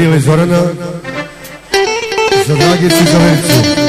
Ili Zorana za Dragicu i za Vericu.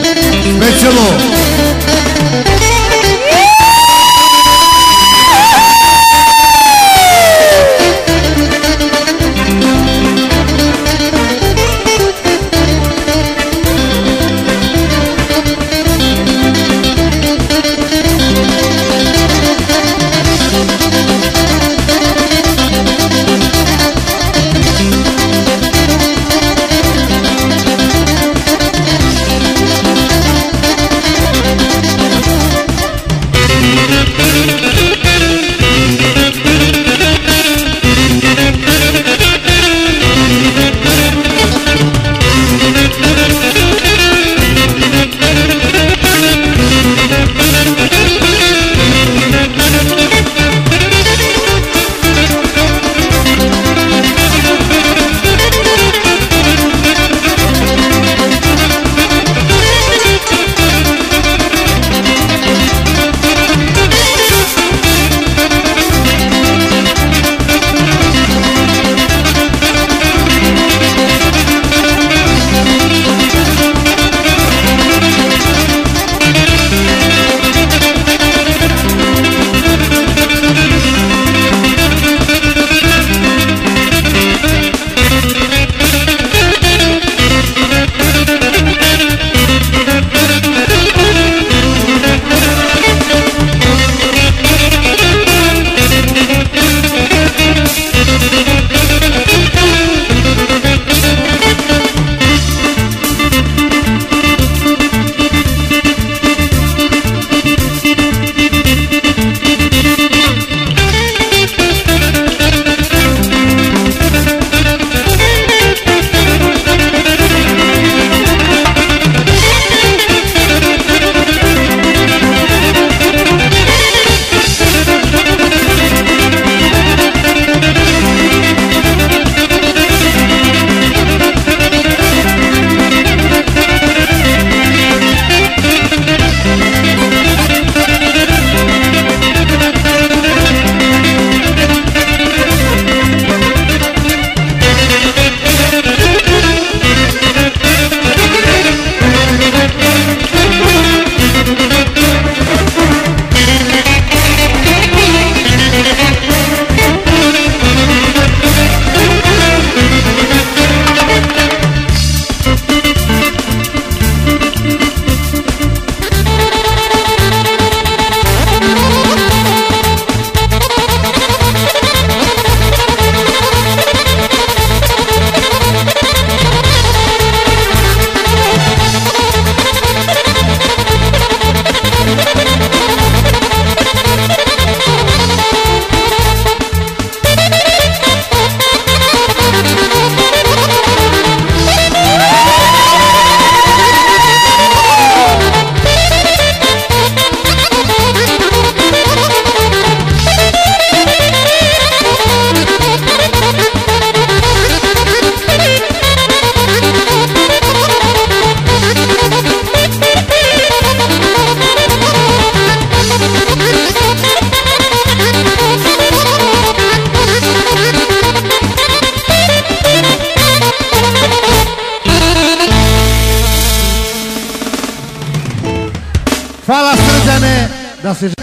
Fala Srđane, da se